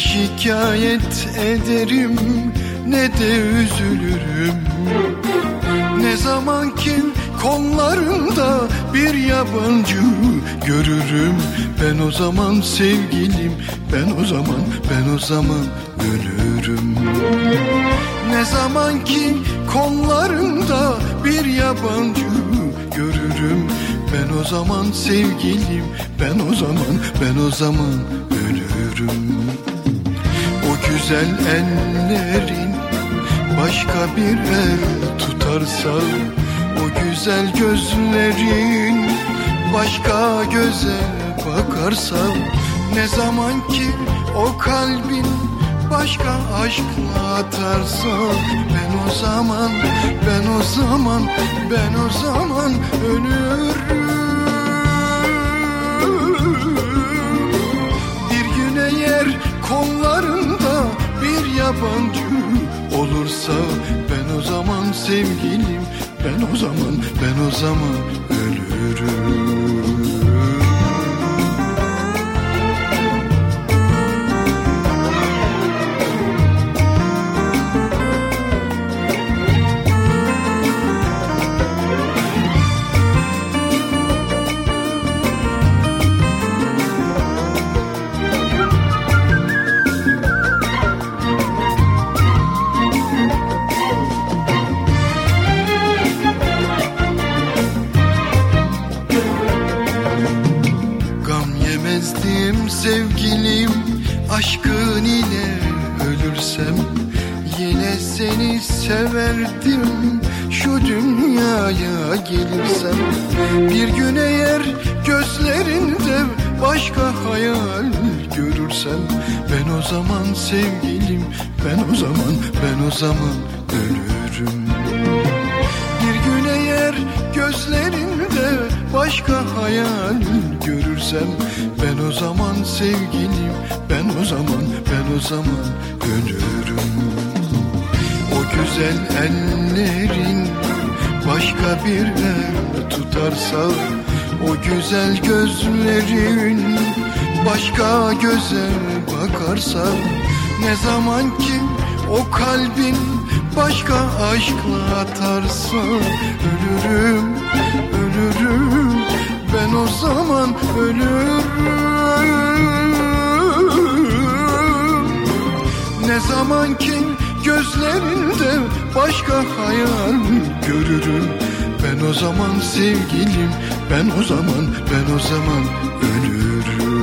Şikayet ederim ne de üzülürüm. Ne zaman ki kollarında bir yabancı görürüm. Ben o zaman sevgilim ben o zaman ben o zaman ölürüm. Ne zaman ki kollarında bir yabancı görürüm Ben o zaman sevgilim ben o zaman ben o zaman ölürüm. Güzel ellerin başka bir el tutarsa O güzel gözlerin başka göze bakarsa Ne zaman ki o kalbin başka aşkla atarsa Ben o zaman, o zaman, ben o zaman ölürüm. Bir güne yer kollarında bir yabancı olursa Ben o zaman sevgilim ben o zaman ben o zaman ölürüm severdim. Şu dünyaya gelirsem Bir gün eğer gözlerinde başka hayal görürsem Ben o zaman sevgilim ben o zaman ben o zaman ölürüm. Bir gün eğer gözlerinde başka hayal görürsem Ben o zaman sevgilim ben o zaman ben o zaman ölürüm güzel ellerin başka bir el tutarsa O güzel gözlerin başka göze bakarsa Ne zaman ki o kalbin başka aşkla atarsa Ölürüm, ölürüm ben o zaman ölürüm. Ne zaman ki Gözlerinde başka hayal görürüm. Ben o zaman sevgilim Ben o zaman ben o zaman ölürüm